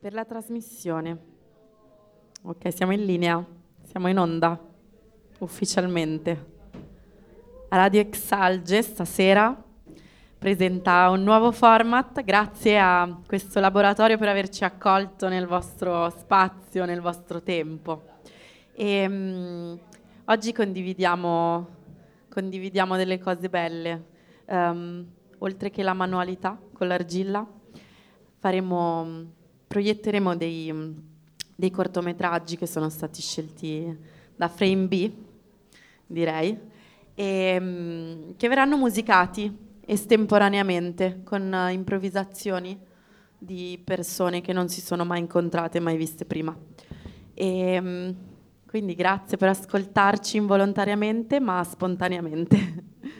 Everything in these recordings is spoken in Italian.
per la trasmissione. Ok, siamo in linea, siamo in onda ufficialmente. Radio Exalge stasera presenta un nuovo format grazie a questo laboratorio per averci accolto nel vostro spazio, nel vostro tempo. E, um, oggi condividiamo, condividiamo, delle cose belle, um, oltre che la manualità con l'argilla, faremo proietteremo dei, dei cortometraggi che sono stati scelti da Frame B, direi, e, mm, che verranno musicati estemporaneamente con uh, improvvisazioni di persone che non si sono mai incontrate, mai viste prima. E, um, quindi grazie per ascoltarci involontariamente ma spontaneamente.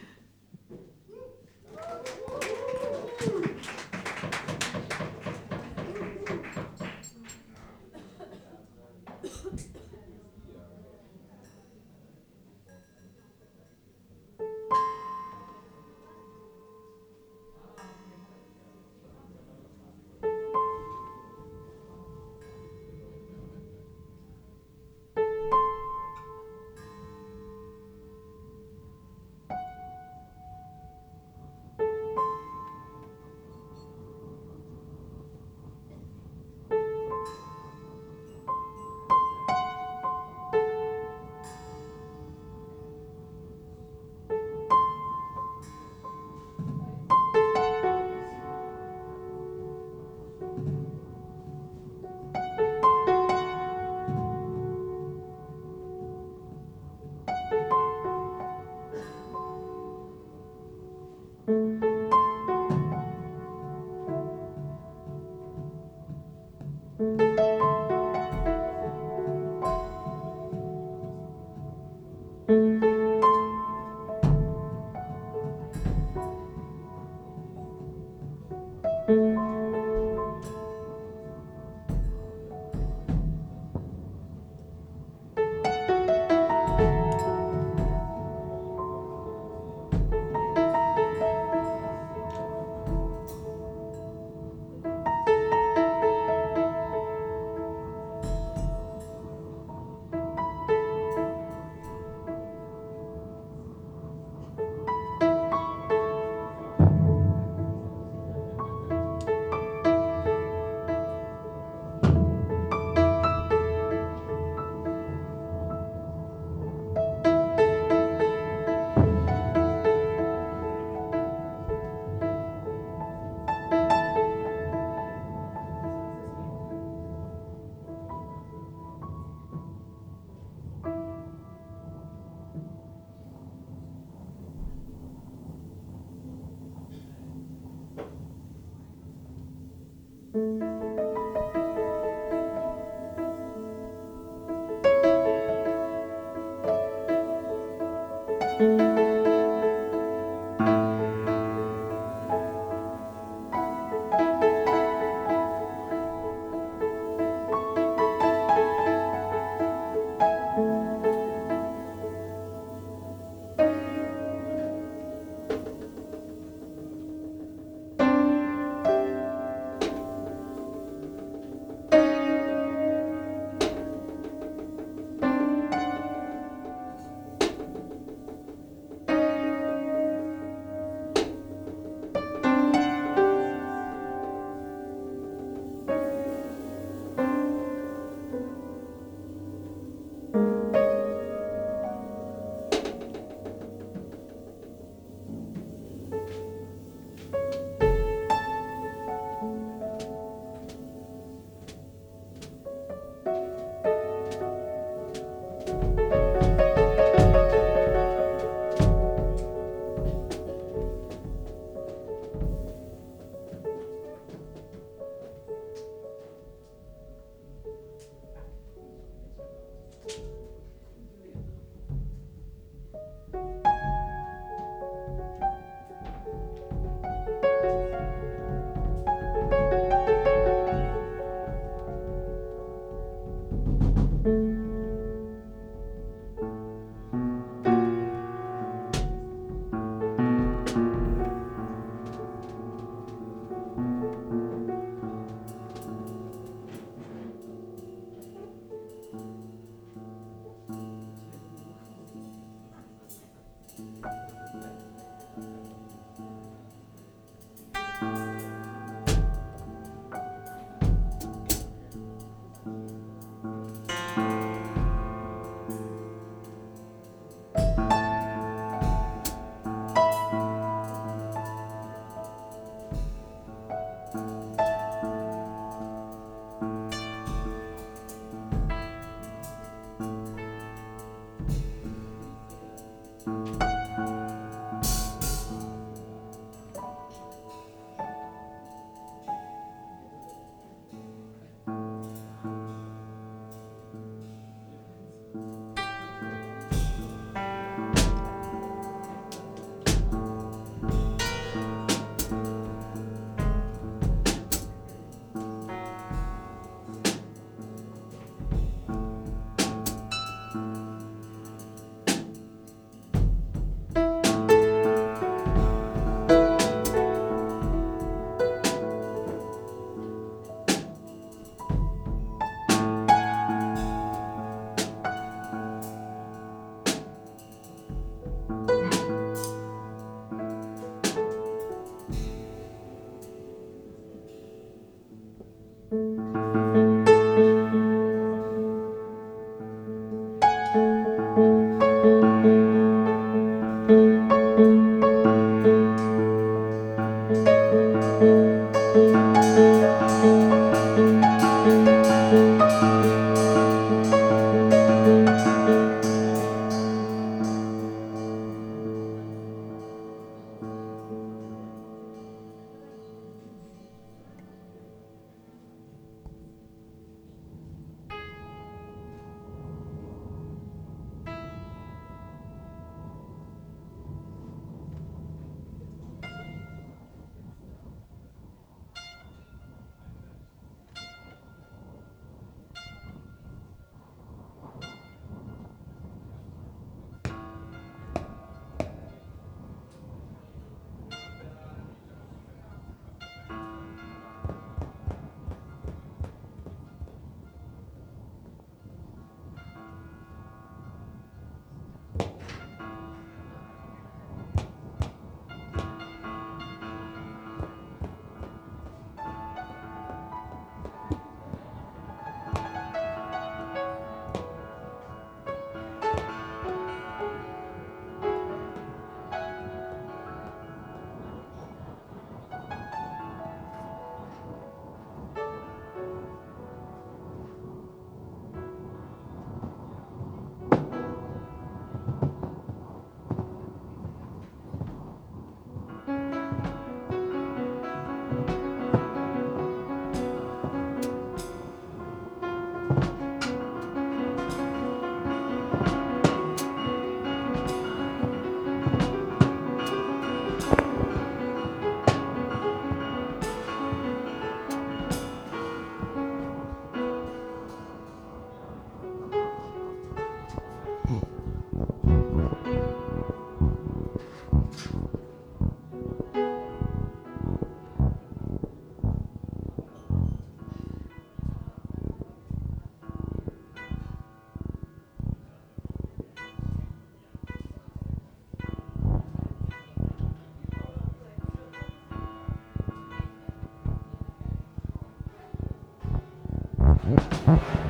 Huh?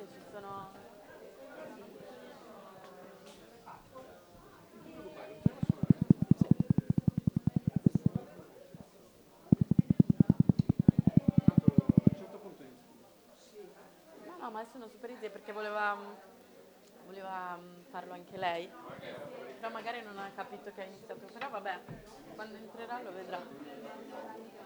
se ci sono... No, no, ma sono super idee perché voleva, mm, voleva mm, farlo anche lei. Però magari non ha capito che ha iniziato, però vabbè, quando entrerà lo vedrà.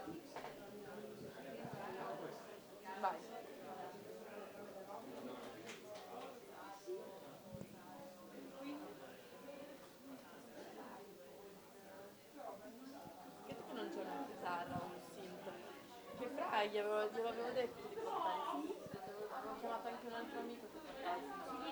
glielo, avevo detto di portare, sì, avevo chiamato anche un altro amico che portasse.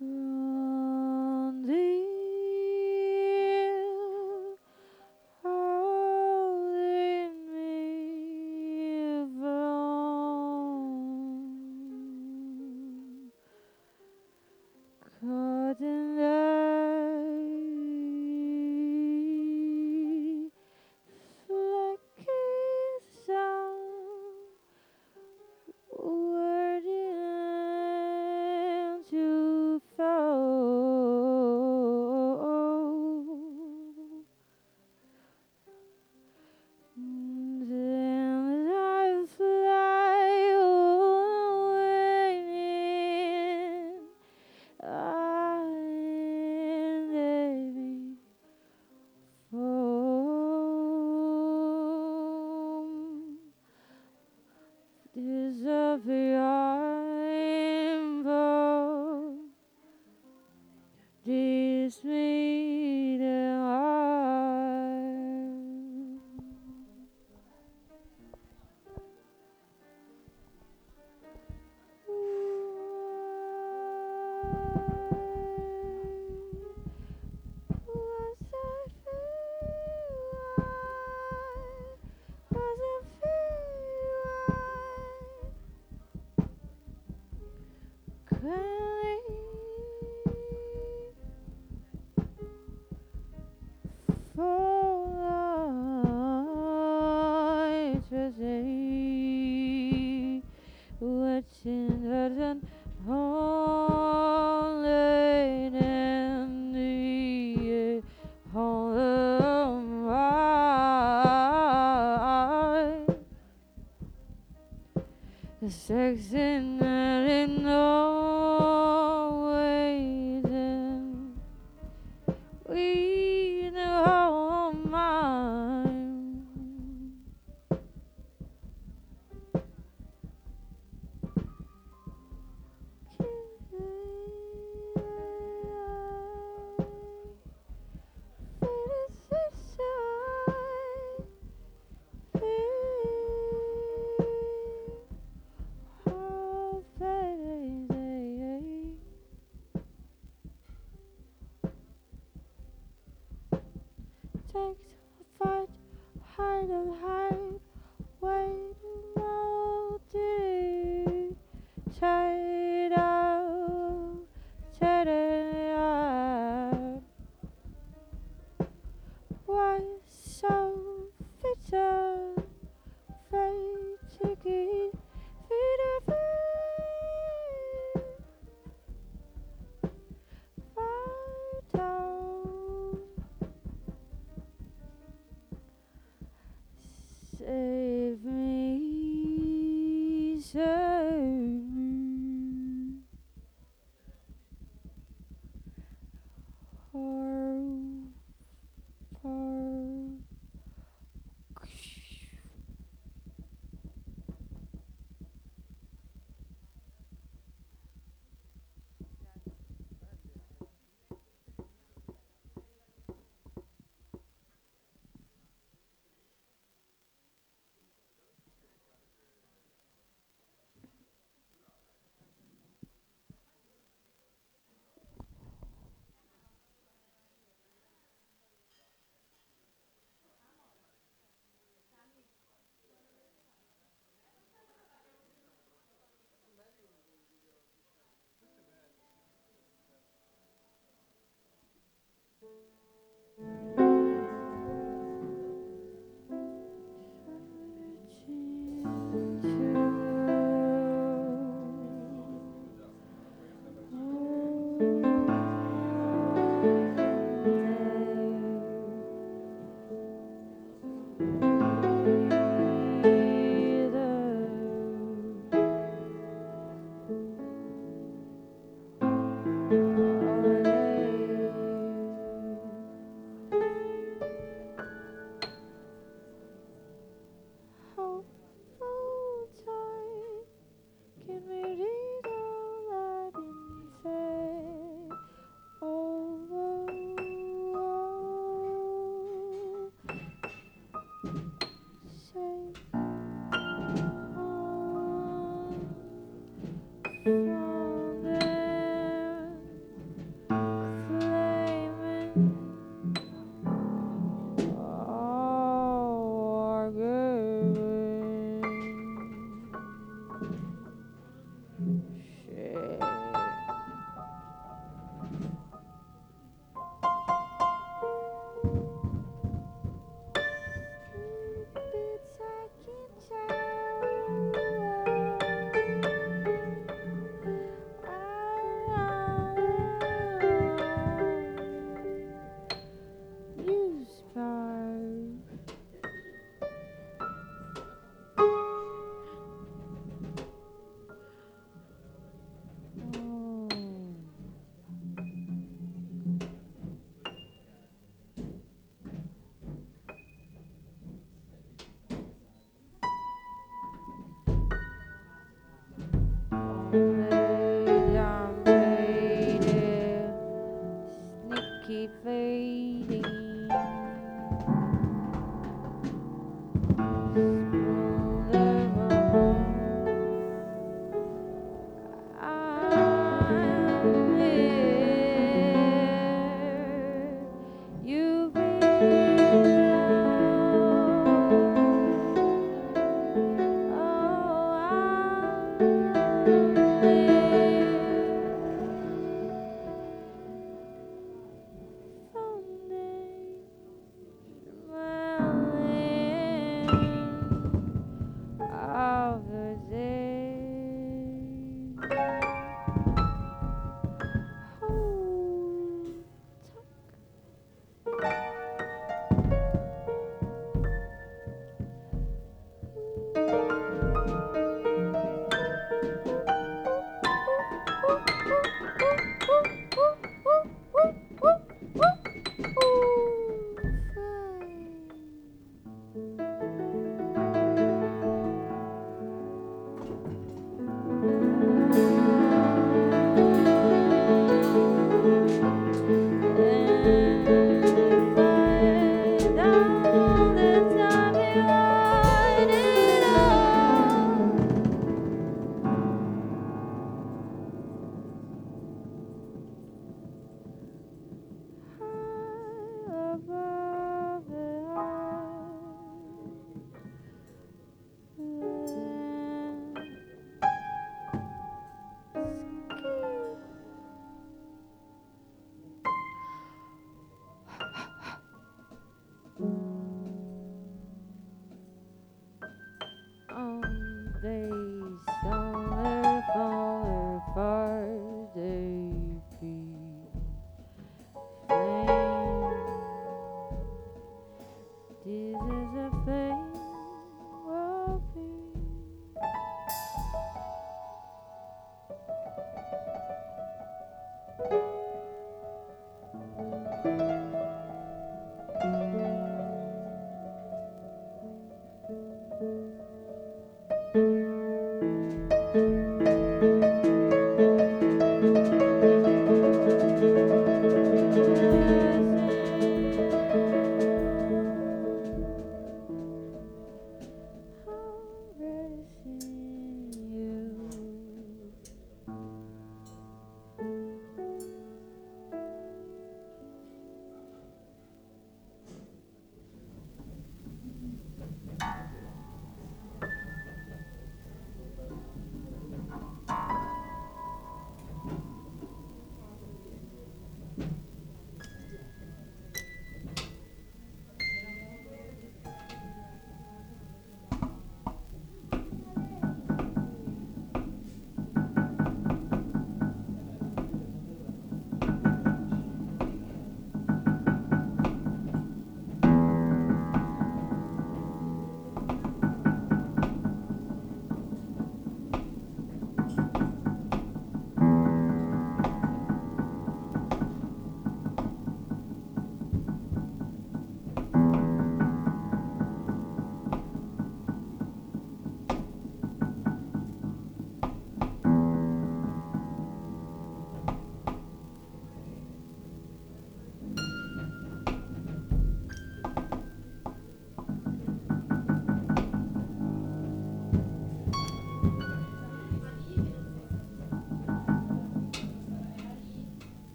Hmm.